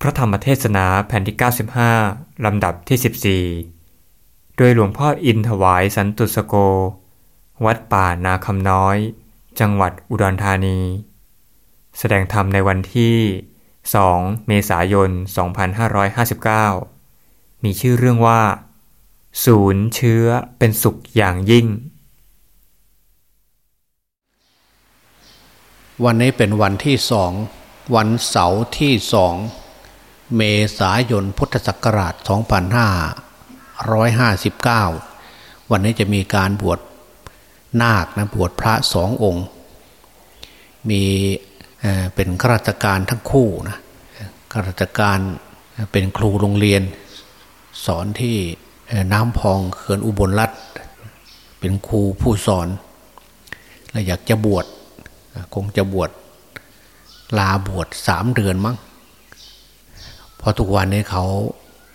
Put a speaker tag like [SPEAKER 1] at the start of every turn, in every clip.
[SPEAKER 1] พระธรรมเทศนาแผ่นที่ 95 ลำดับที่ 14 โดยหลวงพ่ออินถวายสันตุสโก วัดป่านาคำน้อย จังหวัดอุดรธานี แสดงธรรมในวันที่ 2 เมษายน 2559 มีชื่อเรื่องว่า ศูนย์เชื้อเป็นสุขอย่างยิ่ง
[SPEAKER 2] วันนี้เป็นวันที่สองวันเสาร์ที่สอง เมษายนพุทธศักราช 2559 วันนี้จะมีการบวชนาคนะบวชพระสององค์ มีเป็นข้าราชการทั้งคู่นะข้าราชการเป็นครูโรงเรียน สอนที่น้ำพองเขื่อนอุบลรัฐ เป็นครูผู้สอน และอยากจะบวชคงจะบวชลาบวชสามเดือนมั้ง พราะทุกวันนี้เขา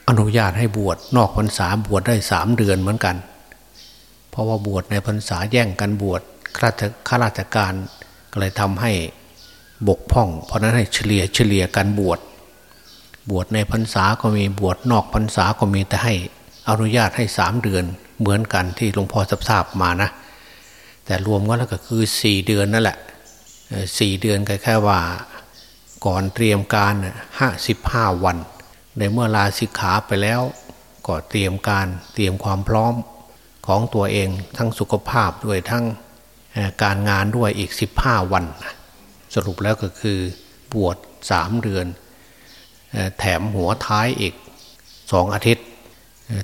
[SPEAKER 2] อนุญาตให้บวชนอกพรรษาบวชได้สามเดือนเหมือนกัน เพราะว่าบวชในพรรษาแย่งกันบวชข้าราชการก็เลยทำให้บกพร่อง เพราะนั้นให้เฉลี่ยเฉลี่ยกันบวชบวชในพรรษาก็มีบวชนอกพรรษาก็มีแต่ให้อนุญาตให้สามเดือนเหมือนกันที่หลวงพ่อทราบมานะ แต่รวมก็แล้วก็คือสี่เดือนนั่นแหละสี่เดือนก็แค่ว่า ก่อนเตรียมการห้าสิบห้าวัน ในเมื่อลาสิกขาไปแล้ว ก็เตรียมการเตรียมความพร้อมของตัวเองทั้งสุขภาพด้วยทั้งการงานด้วยอีกสิบห้าวัน สรุปแล้วก็คือบวชสามเดือน แถมหัวท้ายอีกสองอาทิตย์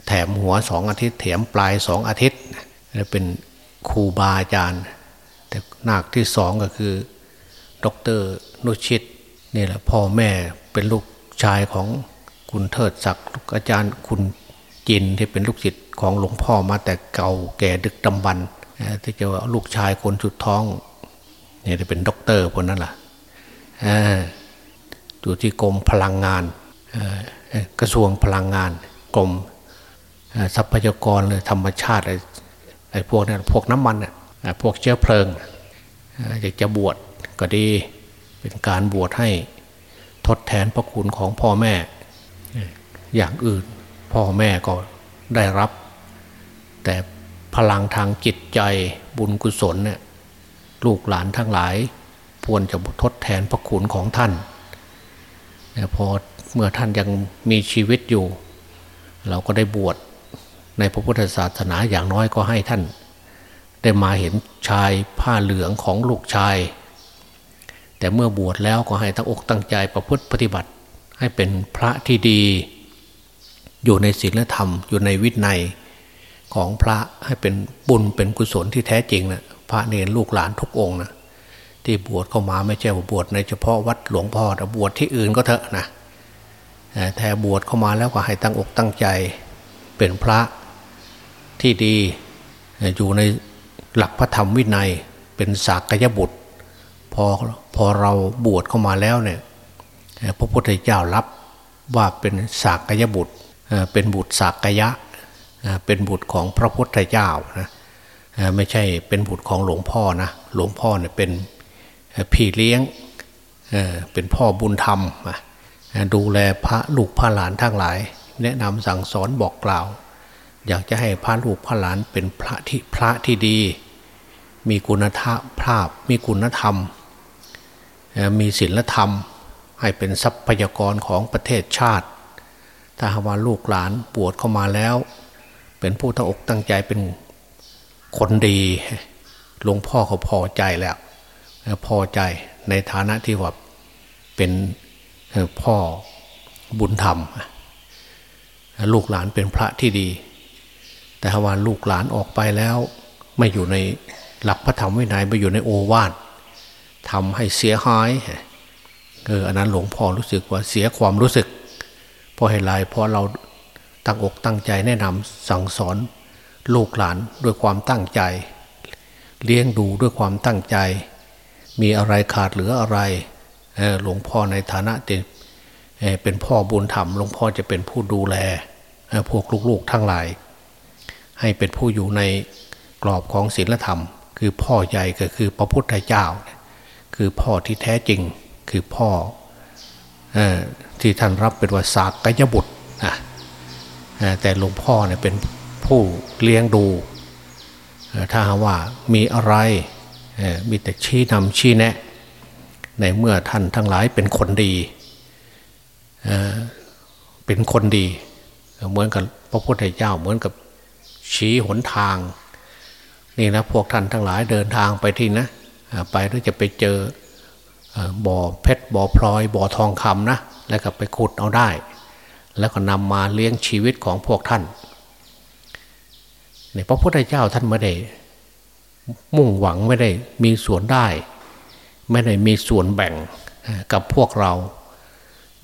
[SPEAKER 2] แถมหัวสองอาทิตย์ แถมปลายสองอาทิตย์และเป็นครูบาอาจารย์แต่นาคที่สองก็คือดอกเตอร์นุชิต นี่แหละพ่อแม่เป็นลูกชายของคุณเทิดศักดิ์ลูกอาจารย์คุณจินที่เป็นลูกศิษย์ของหลวงพ่อมาแต่เก่าแก่ดึกดำบรรพ์ที่จะว่าลูกชายคนสุดท้องเนี่ยจะเป็นด็อกเตอร์คนนั้นล่ะอยู่ที่กรมพลังงานกระทรวงพลังงานกรมทรัพยากรเลยธรรมชาติไอ้พวกนั้นพวกน้ำมันน่ะพวกเชื้อเพลิงอยากจะบวชก็ดี เป็นการบวชให้ทดแทนพระคุณของพ่อแม่ อย่างอื่นพ่อแม่ก็ได้รับ แต่พลังทางจิตใจบุญกุศลเนี่ยลูกหลานทั้งหลายควรจะทดแทนพระคุณของท่านพอเมื่อท่านยังมีชีวิตอยู่ เราก็ได้บวชในพระพุทธศาสนาอย่างน้อยก็ให้ท่าน ได้มาเห็นชายผ้าเหลืองของลูกชาย แต่เมื่อบวชแล้วก็ให้ตั้งอกตั้งใจประพฤติปฏิบัติ ให้เป็นพระที่ดี อยู่ในศีลธรรม อยู่ในวินัยของพระให้เป็นบุญเป็นกุศลที่แท้จริงนะพระเนรลูกหลานทุกองนะที่บวชเข้ามาไม่ใช่ว่าบวชในเฉพาะวัดหลวงพ่อแต่บวชที่อื่นก็เถอะนะแต่แท้บวชเข้ามาแล้วก็ให้ตั้งอกตั้งใจ เป็นพระที่ดีอยู่ในหลักพระธรรมวินัยเป็นสากยบุตร พอ อเราบวชเข้ามาแล้วเนี่ยพระพุทธเจ้ารับว่าเป็นสากยบุตรเป็นบุตรสากยะเอ่อเป็นบุตรของพระพุทธเจ้านะไม่ใช่เป็นบุตรของหลวงพ่อนะหลวงพ่อเนี่ยเป็นพี่เลี้ยงเป็นพ่อบุญธรรมดูแลพระลูกพระหลานทั้งหลาย แนะนำสั่งสอนบอกกล่าว อยากจะให้พระลูกพระหลานเป็นพระที่พระที่ดี มีคุณธรรมภาพมีคุณธรรม มีศีลธรรม ให้เป็นทรัพยากรของประเทศชาติ ถ้าหากว่าลูกหลานบวชเข้ามาแล้ว เป็นผู้ตั้งอกตั้งใจเป็นคนดีหลวงพ่อเขาพอใจแล้ว พอใจในฐานะที่ว่าเป็นพ่อบุญธรรม ลูกหลานเป็นพระที่ดี แต่ถ้าว่าลูกหลานออกไปแล้ว ไม่อยู่ในหลักพระธรรมวินัยไม่อยู่ในโอวาท ทำให้เสียหายเอออันนั้นหลวงพ่อรู้สึกว่าเสียความรู้สึกเพราะให้ลายเพราะเราตั้งอกตั้งใจแนะนำสั่งสอนลูกหลานด้วยความตั้งใจ เลี้ยงดูด้วยความตั้งใจ มีอะไรขาดเหลืออะไรหลวงพ่อในฐานะเป็นเป็นพ่อบุญธรรมหลวงพ่อจะเป็นผู้ดูแลพวกลูกๆทั้งหลาย ให้เป็นผู้อยู่ในกรอบของศีลธรรม คือพ่อใหญ่ก็คือพระพุทธเจ้า คือพ่อที่แท้จริงคือพ่อที่ท่านรับเป็นว่าสากกยบุตรนะแต่หลวงพ่อเนี่ยเป็นผู้เลี้ยงดู ถ้าว่ามีอะไรมีแต่ชี้นำชี้แนะ ในเมื่อท่านทั้งหลายเป็นคนดีเป็นคนดี เหมือนกับพระพุทธเจ้าเหมือนกับชี้หนทาง นี่นะพวกท่านทั้งหลายเดินทางไปที่นะ ไปแล้วจะไปเจอบ่อเพชรบ่อพลอยบ่อทองคำนะแล้วก็ไปขุดเอาได้ แล้วก็นำมาเลี้ยงชีวิตของพวกท่านเนี่ยพระพุทธเจ้าท่านไม่ได้ มุ่งหวังไม่ได้มีส่วนได้ ไม่ได้มีส่วนแบ่งกับพวกเรา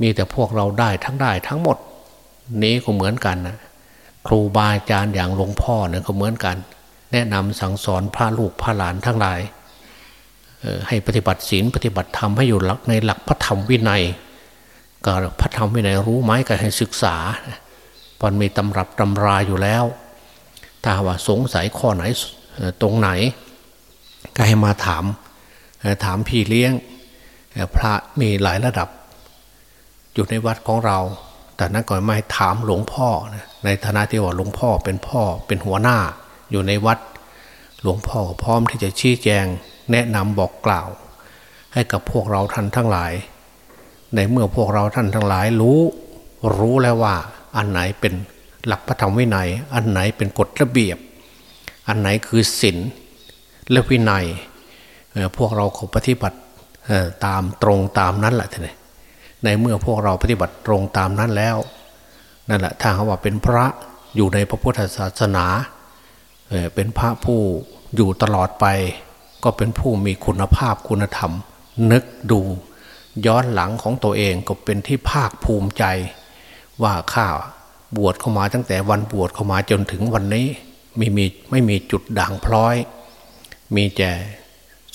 [SPEAKER 2] มีแต่พวกเราได้ทั้งได้ทั้งหมด นี้ก็เหมือนกันนะครูบาอาจารย์อย่างหลวงพ่อเนี่ยก็เหมือนกัน แนะนำสั่งสอนพระลูกพระหลานทั้งหลาย ให้ปฏิบัติศีลปฏิบัติธรรมให้อยู่หลักในหลักพระธรรมวินัยก็พระธรรมวินัยรู้ไหมก็ให้ศึกษาพอนมีตำรับตำราอยู่แล้ว ถ้าว่าสงสัยข้อไหนตรงไหน ก็ให้มาถามถามพี่เลี้ยง พระมีหลายระดับ อยู่ในวัดของเรา แต่นั้นก่อนไม่ถามหลวงพ่อ ในฐานะที่ว่าหลวงพ่อเป็นพ่อเป็นหัวหน้าอยู่ในวัด หลวงพ่อพร้อมที่จะชี้แจง แนะนำบอกกล่าว ให้กับพวกเราท่านทั้งหลาย ในเมื่อพวกเราท่านทั้งหลายรู้ รู้แล้วว่า อันไหนเป็นหลักพระธรรมวินัย อันไหนเป็นกฎระเบียบ อันไหนคือศีลและวินัย พวกเราขอปฏิบัติตามตรงตามนั้นแหละท่านในเมื่อพวกเราปฏิบัติตรงตามนั้นแล้วนั่นแหละถ้าเขาว่าเป็นพระอยู่ในพระพุทธศาสนาเป็นพระผู้อยู่ตลอดไป ก็เป็นผู้มีคุณภาพคุณธรรม นึกดูย้อนหลังของตัวเองก็เป็นที่ภาคภูมิใจ ว่าข้าบวชเข้ามาตั้งแต่วันบวชเข้ามาจนถึงวันนี้ไม่มีไม่มีจุดด่างพร้อย มีแต่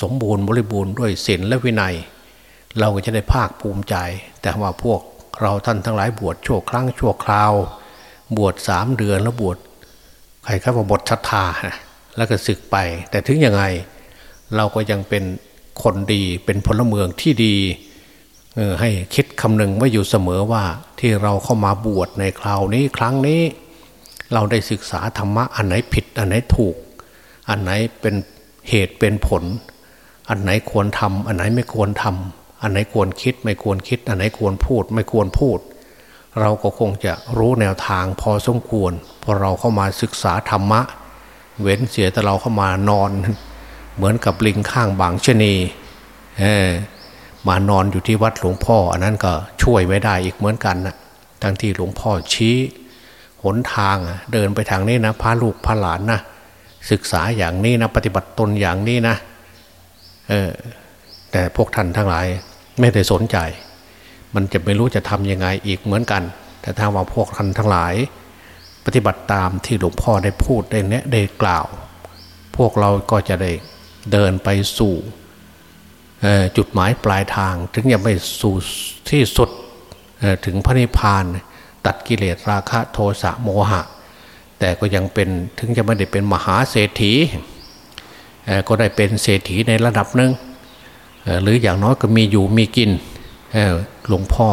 [SPEAKER 2] สมบูรณ์บริบูรณ์ด้วยศีลและวินัย เราก็จะได้ภาคภูมิใจ แต่ว่าพวกเราท่านทั้งหลายบวชชั่วครั้งชั่วคราว บวชสามเดือนแล้วบวชใครก็ว่าบทชัทธาแล้วก็ศึกไป แต่ถึงยังไง เราก็ยังเป็นคนดีเป็นพลเมืองที่ดีให้คิดคำนึงไว้อยู่เสมอว่าที่เราเข้ามาบวชในคราวนี้ครั้งนี้ เราได้ศึกษาธรรมะอันไหนผิดอันไหนถูก อันไหนเป็นเหตุเป็นผล อันไหนควรทำอันไหนไม่ควรทำอันไหนควรคิดไม่ควรคิด อันไหนควรพูด ไม่ควรพูด เราก็คงจะรู้แนวทางพอสมควรพอเราเข้ามาศึกษาธรรมะ เว้นเสียแต่เราเข้ามานอน เหมือนกับลิงข้างบางชนีมานอนอยู่ที่วัดหลวงพ่อ อันนั้นก็ช่วยไม่ได้อีกเหมือนกันนะทั้งที่หลวงพ่อชี้หนทางเดินไปทางนี้นะพาลูกพาหลานนะศึกษาอย่างนี้นะ ปฏิบัติตนอย่างนี้นะเออแต่พวกท่านทั้งหลายไม่ได้สนใจ มันจะไม่รู้จะทำยังไงอีกเหมือนกัน แต่ถ้าว่าพวกท่านทั้งหลาย ปฏิบัติตามที่หลวงพ่อได้พูดได้แนะได้กล่าว พวกเราก็จะได้ เดินไปสู่จุดหมายปลายทาง ถึงยังไม่สู่ที่สุดถึงพระนิพพาน ตัดกิเลสราคะโทสะโมหะ แต่ก็ยังเป็นถึงจะไม่ได้เป็นมหาเศรษฐีก็ได้เป็นเศรษฐีในระดับหนึ่งหรืออย่างน้อยก็มีอยู่มีกินหลวงพ่อ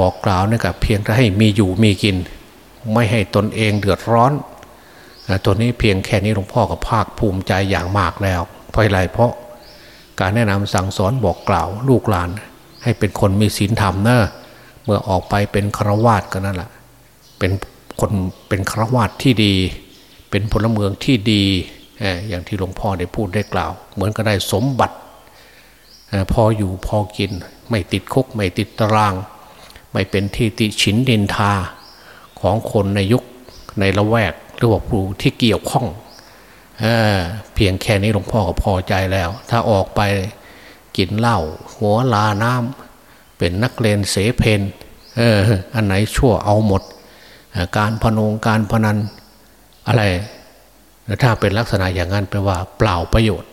[SPEAKER 2] บอกกล่าวนี่กับเพียงแต่ให้มีอยู่มีกิน ไม่ให้ตนเองเดือดร้อน ตัวนี้เพียงแค่นี้หลวงพ่อก็ภาคภูมิใจอย่างมากแล้ว เพราะอะไรเพราะการแนะนำสั่งสอนบอกกล่าวลูกหลาน ให้เป็นคนมีศีลธรรมเนอะเมื่อออกไปเป็นฆราวาสก็นั่นแหละเป็นคนเป็นฆราวาสที่ดี เป็นพลเมืองที่ดีอย่างที่หลวงพ่อได้พูดได้กล่าว เหมือนก็ได้สมบัติพออยู่พอกิน ไม่ติดคุกไม่ติดตาราง ไม่เป็นที่ติฉินดินทาของคนในยุคในละแวก รือว่าผู้ที่เกี่ยวข้องเอเพียงแค่นี้หลวงพ่อก็พอใจแล้ว ถ้าออกไปกินเหล้าหัวลาน้ำเป็นนักเลนเสเพนเอออันไหนชั่วเอาหมด การพนงการพนันอะไรถ้าเป็นลักษณะอย่างนั้นแปลว่า เปล่าประโยชน์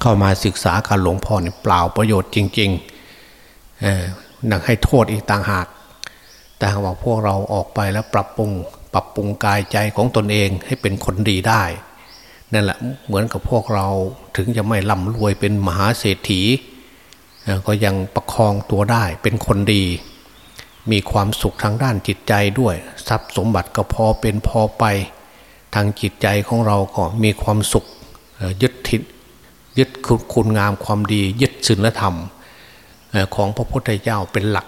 [SPEAKER 2] เข้ามาศึกษาการหลวงพ่อเนี่ยเปล่าประโยชน์จริงๆเออนักให้โทษอีกต่างหาก แต่ว่าพวกเราออกไปแล้วปรับปรุง ปรับปรุงกายใจของตนเองให้เป็นคนดีได้ นั่นแหละเหมือนกับพวกเราถึงจะไม่ร่ำรวยเป็นมหาเศรษฐี ก็ยังประคองตัวได้เป็นคนดี มีความสุขทางด้านจิตใจด้วย ทรัพย์สมบัติก็พอเป็นพอไป ทางจิตใจของเราก็มีความสุขยึดทิศยึดคุณงามความดี ยึดศีลธรรมของพระพุทธเจ้าเป็นหลัก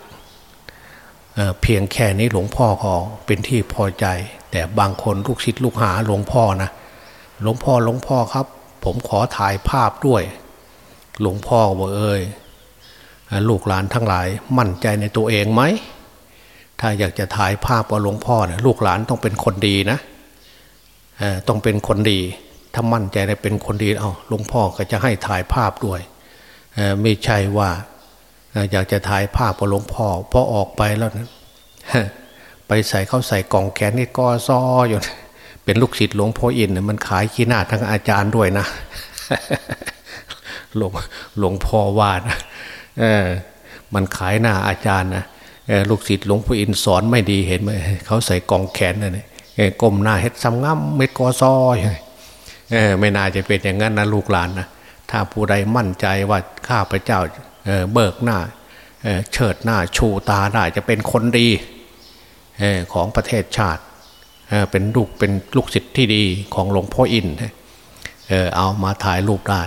[SPEAKER 2] เพียงแค่นี้หลวงพ่อก็เป็นที่พอใจ แต่บางคนลูกศิษย์ลูกหาหลวงพ่อนะหลวงพ่อหลวงพ่อครับ ผมขอถ่ายภาพด้วย หลวงพ่อบอกเอ้ยลูกหลานทั้งหลายมั่นใจในตัวเองไหมถ้าอยากจะถ่ายภาพกับหลวงพ่อเนี่ยลูกหลานต้องเป็นคนดีนะต้องเป็นคนดี ถ้ามั่นใจในเป็นคนดีเอาหลวงพ่อก็จะให้ถ่ายภาพด้วยไม่ใช่ว่า อยากจะถ่ายภาพกับหลวงพ่อพอออกไปแล้วนะไปใส่เข้าใส่กล่องแขนนี่ก็ซออยู่เป็นลูกศิษย์หลวงพ่ออินเนี่ยมันขายขี้หน้าทั้งอาจารย์ด้วยนะหลวงหลวงพ่อว่านะเออ มันขายหน้าอาจารย์นะลูกศิษย์หลวงพ่ออินสอนไม่ดีเห็นไหมเขาใส่กองแขนเนี่ยก้มหน้าเฮ็ดซ้ำง่ำเม็ดกอซอยไม่น่าจะเป็นอย่างนั้นนะลูกหลานนะถ้าผู้ใดมั่นใจว่าข้าพเจ้า เบิกหน้าเชิดหน้าชูตาได้จะเป็นคนดีของประเทศชาติเป็นลูกเป็นลูกศิษย์ที่ดีของหลวงพ่ออินเอามาถ่ายรูปได้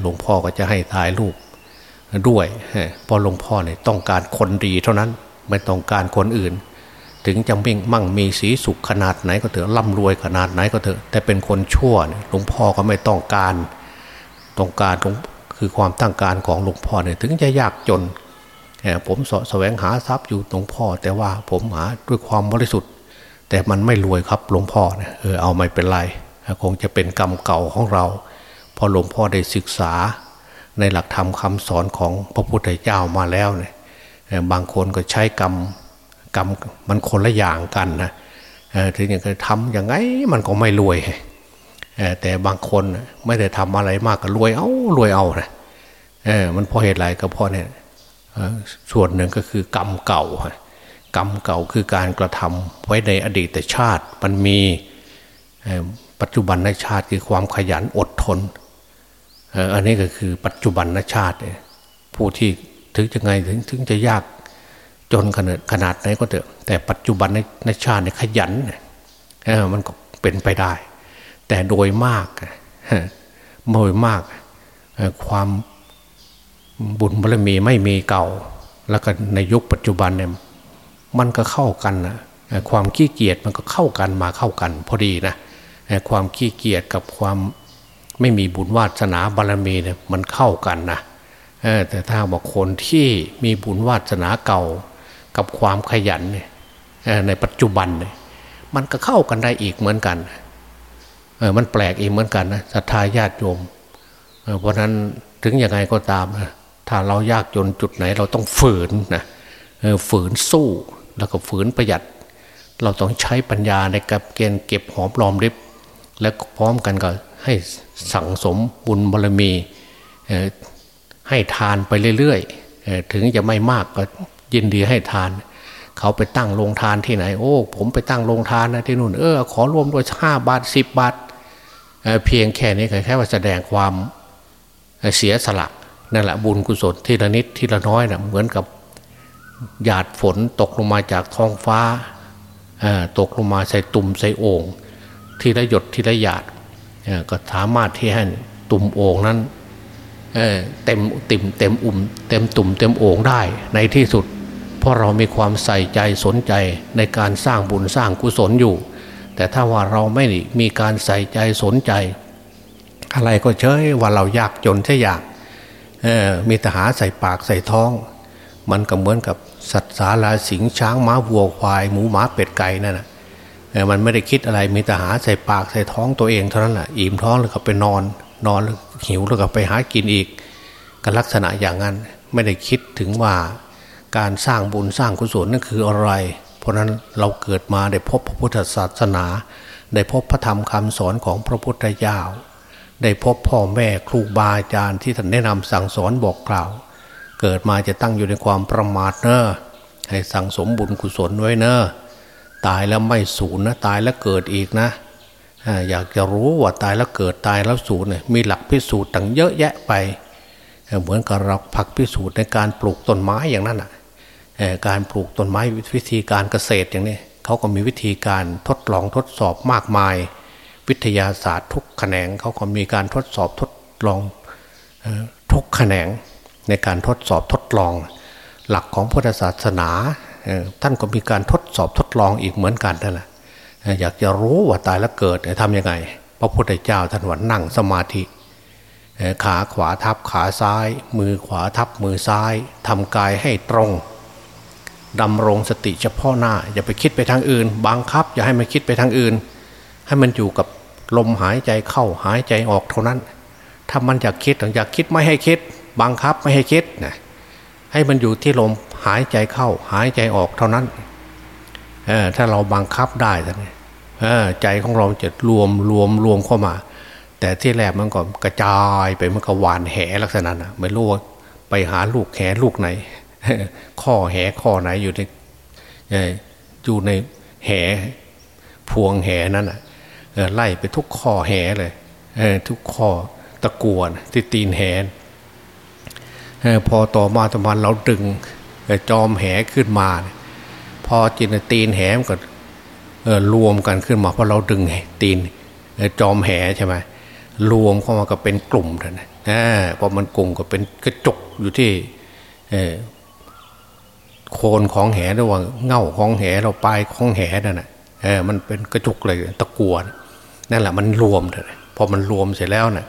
[SPEAKER 2] หลวงพ่อก็จะให้ถ่ายรูปด้วยเพราะหลวงพ่อเนี่ยต้องการคนดีเท่านั้นไม่ต้องการคนอื่น ถึงจะมิ่งมั่งมีสีสุขขนาดไหนก็เถอะร่ำรวยขนาดไหนก็เถอะแต่เป็นคนชั่วหลวงพ่อก็ไม่ต้องการ ต้องการ คือความตั้งการของหลวงพ่อเนี่ยถึงจะยากจนผมสแสวงหาทรัพย์อยู่หลวงพ่อ แต่ว่าผมหาด้วยความบริสุทธิ์ แต่มันไม่รวยครับหลวงพ่อเนี่ยเออเอาไม่เป็นไรคงจะเป็นกรรมเก่าของเรา พอหลวงพ่อได้ศึกษา ในหลักธรรมคาสอนของพระพุทธเจ้ามาแล้วเนี่ยบางคนก็ใช้กรรมกรรมมันคนละอย่างกันนะถึงอย่างจะทำอย่างไงมันก็ไม่รวย แต่บางคนไม่ได้ทำอะไรมากก็รวยเอารวยเอานะมันเพราะเหตุไรก็เพราะเนี่ยส่วนหนึ่งก็คือกรรมเก่ากรรมเก่าคือการกระทำไว้ในอดีตชาติ มันมีปัจจุบันในชาติคือความขยันอดทนอันนี้ก็คือปัจจุบันชาติผู้ที่ถึงจะไงถึงถึงจะยากจนขนาดขนาดไหนก็เถอะแต่ปัจจุบันในชาติเนี่ยขยันมันก็เป็นไปได้ แต่โดยมากโดยมากความบุญบารมีไม่มีเก่า แล้วก็ในยุคปัจจุบันเนี่ยมันก็เข้ากันนะความขี้เกียจมันก็เข้ากันมาเข้ากัน พอดีนะความขี้เกียจกับความไม่มีบุญวาสนาบารมีเนี่ยมันเข้ากันนะแต่ถ้าบอกคนที่มีบุญวาสนาเก่ากับความขยันเนี่ยในปัจจุบันเนี่ยมันก็เข้ากันได้อีกเหมือนกันเมันแปลกเอีกเหมือนกันนะศรัทธาญาติโยมเพราะนั้นถึงยังไงก็ตามนะถ้าเรายากจนจุดไหนเราต้องฝืนนะฝืนสู้แล้วก็ฝืนประหยัด เราต้องใช้ปัญญาในการเกณฑ์เก็บหอมรอมริบและพร้อมกันก็ให้สั่งสมบุญบารมีให้ทานไปเรื่อยๆถึงจะไม่มากก็ยินดีให้ทาน เขาไปตั้งโรงทานที่ไหน โอ้ ผมไปตั้งโรงทานนะที่นู่นเออขอรวมด้วยห้าบาทสิบบาท เพียงแค่นี้แค่ว่าแสดงความเสียสละนั่นแหละบุญกุศลที่ละนิดที่ละน้อยนะเหมือนกับหยาดฝนตกลงมาจากท้องฟ้าตกลงมาใส่ตุ่มใส่โอ่งทีละหยดทีละหยาดก็สามารถที่ให้ตุ่มโอ่งนั้นเต็มติ่มเต็มอุ่ม เต็มตุ่มเต็มโอ่งได้ในที่สุด เพราะเรามีความใส่ใจสนใจในการสร้างบุญสร้างกุศลอยู่ แต่ถ้าว่าเราไม่มีการใส่ใจสนใจ อะไรก็เชยว่าเรายากจนใช่อยากมีทหาใส่ปากใส่ท้อง มันก็เหมือนกับสัตว์สาราสิงช้างม้าวัวควาย หมูหมาเป็ดไก่นั่นแหะมันไม่ได้คิดอะไรมีแต่หาใส่ปากใส่ท้องตัวเองเท่านั้นแหละอิ่มท้องแล้วก็ไปนอน นอนแล้วหิวแล้วก็ไปหากินอีกก็ลักษณะอย่างนั้นไม่ได้คิดถึงว่าการสร้างบุญสร้างกุศลนั่นคืออะไร ราะนั้นเราเกิดมาได้พบพระพุทธศาสนา ได้พบพระธรรมคำสอนของพระพุทธเจ้า ได้พบพ่อแม่ครูบาอาจารย์ที่ท่านแนะนำสั่งสอนบอกกล่าว เกิดมาจะตั้งอยู่ในความประมาทเนอะให้สั่งสมบุญกุศลไว้เนอะตายแล้วไม่สูญนะตายแล้วเกิดอีกนะอยากจะรู้ว่าตายแล้วเกิดตายแล้วสูญเนี่ยมีหลักพิสูจน์ต่างเยอะแยะไป เหมือนกับเราผักพิสูจน์ในการปลูกต้นไม้อย่างนั้นอะ การปลูกต้นไม้วิธีการเกษตรอย่างนี้เขาก็มีวิธีการทดลองทดสอบมากมาย วิทยาศาสตร์ทุกแขนงเขาก็มีการทดสอบทดลองทุกแขนงในการทดสอบทดลอง หลักของพุทธศาสนาท่านก็มีการทดสอบทดลองอีกเหมือนกันนั่นแหละอยากจะรู้ว่าตายแล้วเกิดทำยังไง พระพุทธเจ้าท่านว่านั่งสมาธิ ขาขวาทับขาซ้าย มือขวาทับมือซ้ายทำกายให้ตรง ดำรงสติเฉพาะหน้า อย่าไปคิดไปทางอื่น บังคับ อย่าให้มันคิดไปทางอื่น ให้มันอยู่กับลมหายใจเข้าหายใจออกเท่านั้น ถ้ามันอยากคิดอยากคิดไม่ให้คิด บังคับไม่ให้คิดนะให้มันอยู่ที่ลมหายใจเข้า หายใจออกเท่านั้นเออถ้าเราบังคับได้ท่านใจของเราจะรวมรวมรวมเข้ามา แต่ที่แรกมันก็กระจายไปมันก็หวานแหลักษณะนะไม่รู้ว่าไปหาลูกแหลูกไหน ข้อแหข้อไหนอยู่ในอยู่ในแหพวงแหนั้นอะไล่ไปทุกข้อแหเลยทุกข้อตะกวนที่ตีนแหพอต่อมาตะวันเราดึงจอมแหขึ้นมา พอจินตีนแหมก็รวมกันขึ้นมาเพราะเราดึงตีนจอมแหใช่ไหมรวมเข้ามาก็เป็นกลุ่มนะพอมันกลุ่มก็เป็นกระจกอยู่ที่ โคนของแหระหว่าเง่าของแหเราปลายของแหนั่นนะเออมันเป็นกระจุกเลยตะกวนนั่นแหละมันรวมเลยพอมันรวมเสร็จแล้วนะ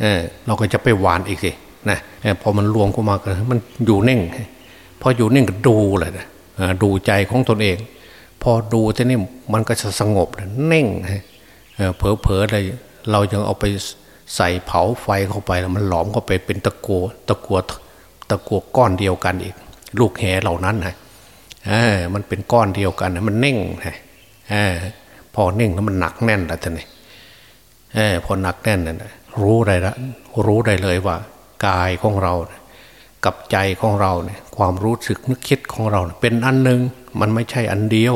[SPEAKER 2] เออเราก็จะไปหวานอีกสินะพอมันรวมเข้ามากมันอยู่เน่งพออยู่เน่งก็ดูเลยนะดูใจของตนเอง พอดูทีนี้มันก็จะสงบเน่งเผลอเผลอเลยเรายังเอาไปใส่เผาไฟเข้าไปแล้วมันหลอมเข้าไปเป็นตะกัวตะกัวตะกัวก้อนเดียวกันอีก ลูกแหเหล่านั้นนะมันเป็นก้อนเดียวกันนะมันเน่งนะพอเน่งแล้วมันหนักแน่นแล้วท่านนี่พอหนักแน่นนะรู้ได้ละรู้ได้เลยว่ากายของเรา กับใจของเราเนี่ยความรู้สึกนึกคิดของเรา เป็นอันหนึ่งมันไม่ใช่อันเดียว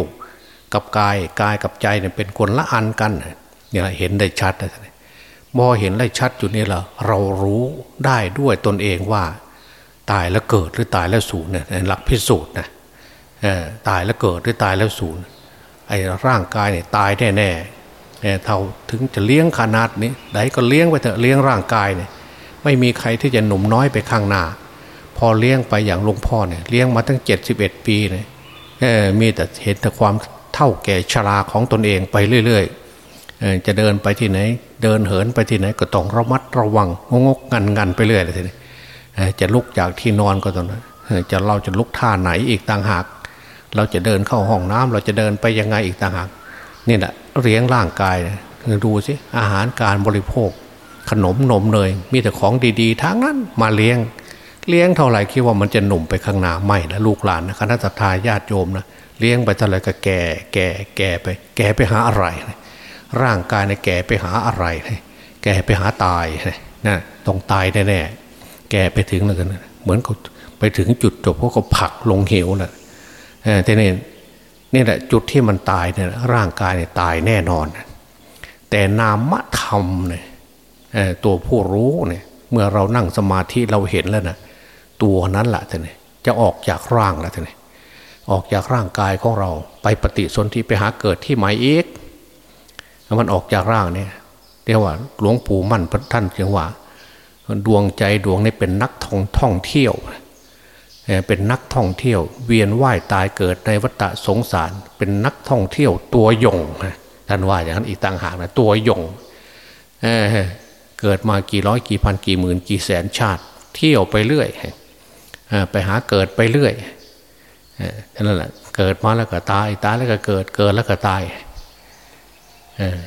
[SPEAKER 2] กับกายกายกับใจเนี่ยเป็นคนละอันกันเนี่ยเห็นได้ชัดนะมอเห็นได้ชัดอยู่นี่แหละเรารู้ได้ด้วยตนเองว่า ตายแล้วเกิดหรือตายแล้วสูญเนี่ยหลักพิสูจน์นะตายแล้วเกิดหรือตายแล้วสูญไอ้ร่างกายเนี่ยตายแน่แน่เท่าถึงจะเลี้ยงขนาดนี้ไหนก็เลี้ยงไปเถอะเลี้ยงร่างกายเนี่ยไม่มีใครที่จะหนุ่มน้อยไปข้างหน้า พอเลี้ยงไปอย่างหลวงพ่อเนี่ยเลี้ยงมาตั้งเจ็ดสิบเอ็ดปีเนี่ยมีแต่เห็นแต่ความเท่าแก่ชราของตนเองไปเรื่อยๆจะเดินไปที่ไหน เดินเหินไปที่ไหนก็ต้องระมัดระวังงกงันงันไปเรื่อยเลยทีนี้ จะลุกจากที่นอนก็ตอนนั้นจะเราจะลุกท่าไหนอีกต่างหาก เราจะเดินเข้าห้องน้ำเราจะเดินไปยังไงอีกต่างหากนี่แหละเลี้ยงร่างกายดูสิอาหารการบริโภค ขนมนมเนยมีแต่ของดีๆทั้งนั้นมาเลี้ยง เลี้ยงเท่าไหร่คิดว่ามันจะหนุ่มไปข้างหน้าไม่นะลูกหลานนะคณะทาญาติโยมนะเลี้ยงไปเท่าไหร่ก็แก่แก่แก่ไป แก่ไปหาอะไร ร่างกายในแก่ไปหาอะไร แก่ไปหาตายนะต้องตายแน่ๆ แก่ไปถึงแล้วกันเหมือนเขาไปถึงจุดจบเขาก็ผักลงเหวนะแต่นี่นี่แหละจุดที่มันตายเนี่ยร่างกายเนี่ยตายแน่นอน แต่นามธรรมเนี่ยตัวผู้รู้เนี่ย เมื่อเรานั่งสมาธิเราเห็นแล้วนะตัวนั้นแหละท่านจะออกจากร่างแล้วท่านออกจากร่างกายของเราไปปฏิสนธิไปหาเกิดที่หมายเอกมันออกจากร่างเนี่ยเรียกว่าหลวงปู่มั่นพระท่านเรียกว่า ดวงใจดวงนี้เป็นนักท่องท่องเที่ยว เป็นนักท่องเที่ยว เวียนว่ายตายเกิดในวัฏสงสาร เป็นนักท่องเที่ยวตัวยงท่านว่าอย่างนั้นอีกต่างหากนะตัวยงเกิดมากี่ร้อยกี่พันกี่หมื่นกี่แสนชาติ เที่ยวไปเรื่อยไปหาเกิดไปเรื่อยนั่นแหละเกิดมาแล้วก็ตายตายแล้วก็เกิดเกิดแล้วก็ตาย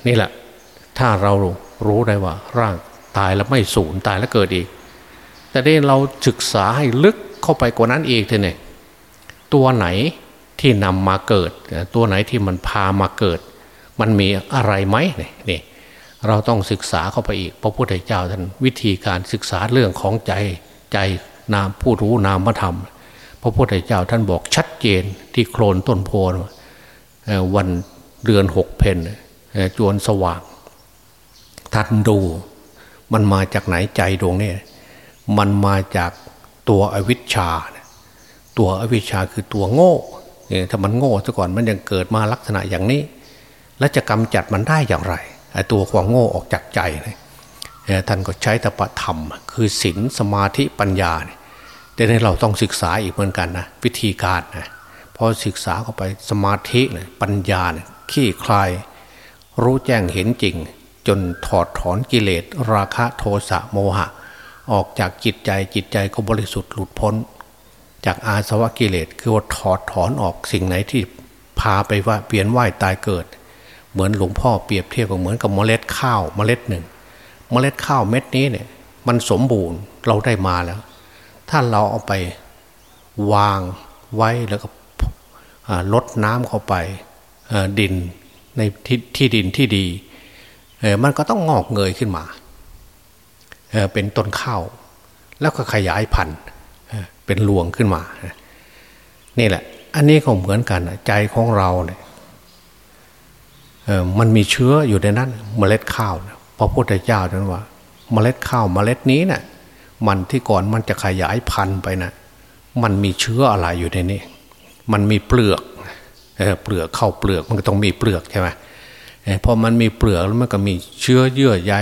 [SPEAKER 2] นี่แหละถ้าเรารู้ได้ว่าร่าง ตายแล้วไม่สูญตายแล้วเกิดอีก แต่นี่เราศึกษาให้ลึกเข้าไปกว่านั้นอีกเถอะเนี่ยตัวไหนที่นำมาเกิด ตัวไหนที่มันพามาเกิด มันมีอะไรไหมนี่เราต้องศึกษาเข้าไปอีก พระพุทธเจ้าท่านวิธีการศึกษาเรื่องของใจใจนามผู้รู้นามธรรม พระพุทธเจ้าท่านบอกชัดเจนที่โคลนต้นโพนวันเดือนหกเพนจวนสว่างท่านดู มันมาจากไหนใจดวงนี้มันมาจากตัวอวิชชา ตัวอวิชชาคือตัวโง่ถ้ามันโง่ซะก่อนมันยังเกิดมาลักษณะอย่างนี้ แล้วจะกำจัดมันได้อย่างไรไอ้ตัวความโง่ออกจากใจท่านก็ใช้ตปธรรม คือศีลสมาธิปัญญาแต่ในเราต้องศึกษาอีกเหมือนกันนะวิธีการนะพอศึกษาเข้าไปสมาธิเนี่ยปัญญาเนี่ยขี้คลาย รู้แจ้งเห็นจริง จนถอดถอนกิเลสราคะโทสะโมหะ ออกจากจิตใจจิตใจก็บริสุทธิ์หลุดพ้น จากอาสวะกิเลสคือว่าถอดถอนออกสิ่งไหนที่พาไปว่าเปลี่ยนว่ายตายเกิด เหมือนหลวงพ่อเปรียบเทียบกับเหมือนกับเมล็ดข้าวเมล็ดหนึ่ง เมล็ดข้าวเม็ดนี้เนี่ยมันสมบูรณ์เราได้มาแล้ว ถ้าเราเอาไปวางไว้แล้วก็ลดน้ำเข้าไปดินในทที่ดินที่ดี มันก็ต้องงอกเงยขึ้นมาเป็นต้นข้าว แล้วก็ขยายพันธุ์เป็นรวงขึ้นมา นี่แหละ อันนี้ก็เหมือนกันใจของเราเนี่ยมันมีเชื้ออยู่ในนั้นเมล็ดข้าวพระพุทธเจ้าท่านว่า เมล็ดข้าวเมล็ดนี้นะ่ะมันที่ก่อนมันจะขยายพันธุ์ไปนะ่ะมันมีเชื้ออะไรอยู่ในนี้ มันมีเปลือกเปลือกเข้าเปลือกมันก็ต้องมีเปลือกใช่ไหม พอมันมีเปลือกแล้วมันก็มีเชื้อเยื่อใย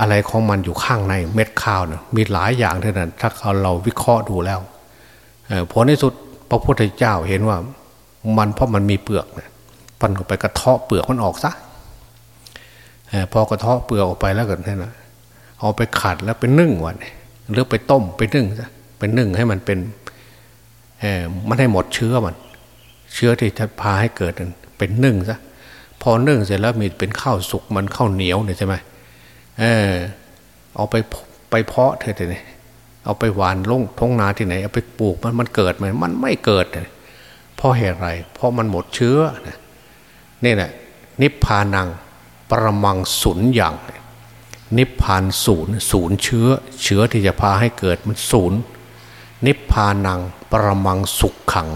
[SPEAKER 2] อะไรของมันอยู่ข้างในเม็ดข้าวเนี่ยมีหลายอย่างเท่านั้นถ้าเราวิเคราะห์ดูแล้วผลในสุดพระพุทธเจ้าเห็นว่ามันเพราะมันมีเปลือกเนี่ยฟันเข้าไปกระเทาะเปลือกมันออกซะพอกระเทาะเปลือกออกไปแล้วก็นี่นะเอาไปขัดแล้วไปนึ่งวันหรือไปต้มไปนึ่งซะไปนึ่งให้มันเป็นมันให้หมดเชื้อมัน เชื้อที่จะพาให้เกิดเป็นนึ่งซะ พอนึ่งเสร็จแล้วมีเป็นข้าวสุกมันข้าวเหนียวเนี่ยใช่ไหมเออเอาไปไปเพาะเถอะเนี่ยเอาไปหวานลงท้องนาที่ไหนเอาไปปลูกมันมันเกิดไหมมันไม่เกิดเพราะเหตุไร เพราะมันหมดเชื้อนี่แหละนิพพานังประมังศูนย์อย่าง นิพพานศูนย์ศูนย์เชื้อ เชื้อที่จะพาให้เกิดมันศูนย์นิพพานังประมังสุขขัง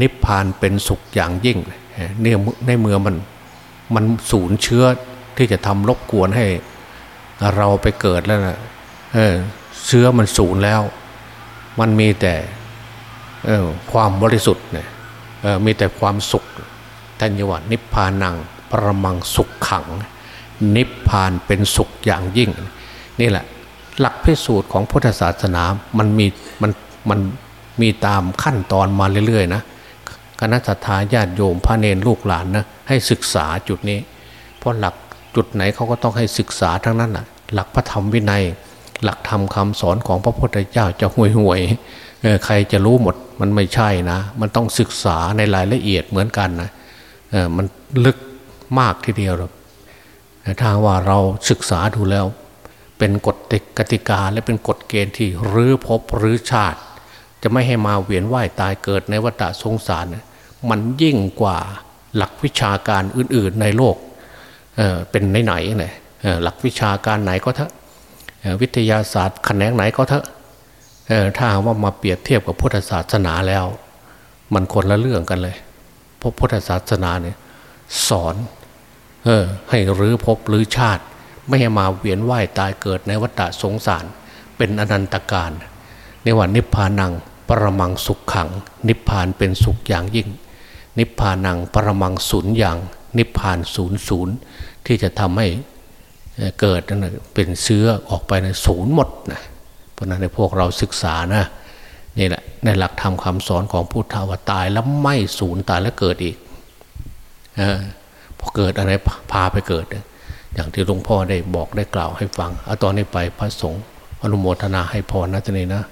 [SPEAKER 2] นิพพานเป็นสุขอย่างยิ่งเเนี่ยในเมื่อมันมันสูญเชื้อที่จะทำรบกวนให้เราไปเกิดแล้วนะเออเชื้อมันสูญแล้ว มันมีแต่เออความบริสุทธิ์เนี่ยมีแต่ความสุขท่านยวันิพพานังประมังสุขขัง นิพพานเป็นสุขอย่างยิ่ง นี่แหละ หลักพิสูจน์ของพุทธศาสนา มันมีมันมันมีตามขั้นตอนมาเรื่อยๆนะ คณะสัตยาญาติโยมพระเนรลูกหลานนะให้ศึกษาจุดนี้ เพราะหลักจุดไหนเขาก็ต้องให้ศึกษาทั้งนั้นแหะหลักพระธรรมวินัย หลักธรรมคาสอนของพระพุทธเจ้าจะห่วยห่วยใครจะรู้หมดมันไม่ใช่นะ มันต้องศึกษาในรายละเอียดเหมือนกันนะมันลึกมากทีเดียวรถ้าว่าเราศึกษาดูแล้ว เป็นกฎกติกาและเป็นกฎเกณฑ์ที่รื้อภพรื้อชาติ จะไม่ให้มาเวียนว่ายตายเกิดในวัฏสงสาร มันยิ่งกว่าหลักวิชาการอื่น ๆในโลกเเป็นไหนๆเลยหลักวิชาการไหนก็เถอะวิทยาศาสตร์แขนงไหนก็เถอะถ้าว่ามาเปรียบเทียบกับพุทธศาสนาแล้ว มันคนละเรื่องกันเลยพราะพุทธศาสนาเนี่ยสอนเออให้รื้อภพรื้อชาติ ไม่ให้มาเวียนว่ายตายเกิดในวัฏสงสาร เป็นอนันตการในวันนิพพานัง ปรมังสุขขัง นิพพานเป็นสุขอย่างยิ่ง นิพพานังปรมังศูนย์อย่าง นิพพานศูนย์ศูนย์ที่จะทำให้เกิดนั่นเป็นเชื้อออกไปในศูนย์หมดนะเพราะนั้นในพวกเราศึกษานะนี่แหละในหลักธรรมคาสอนของพุทธวตายแล้วไม่สูญตายแล้วเกิดอีกอพอเกิดอะไรพาไปเกิด อย่างที่หลวงพ่อได้บอกได้กล่าวให้ฟังเอาตอนนี้ไปพระสงฆ์อนุโมทนาให้พรนะทีนี้นะ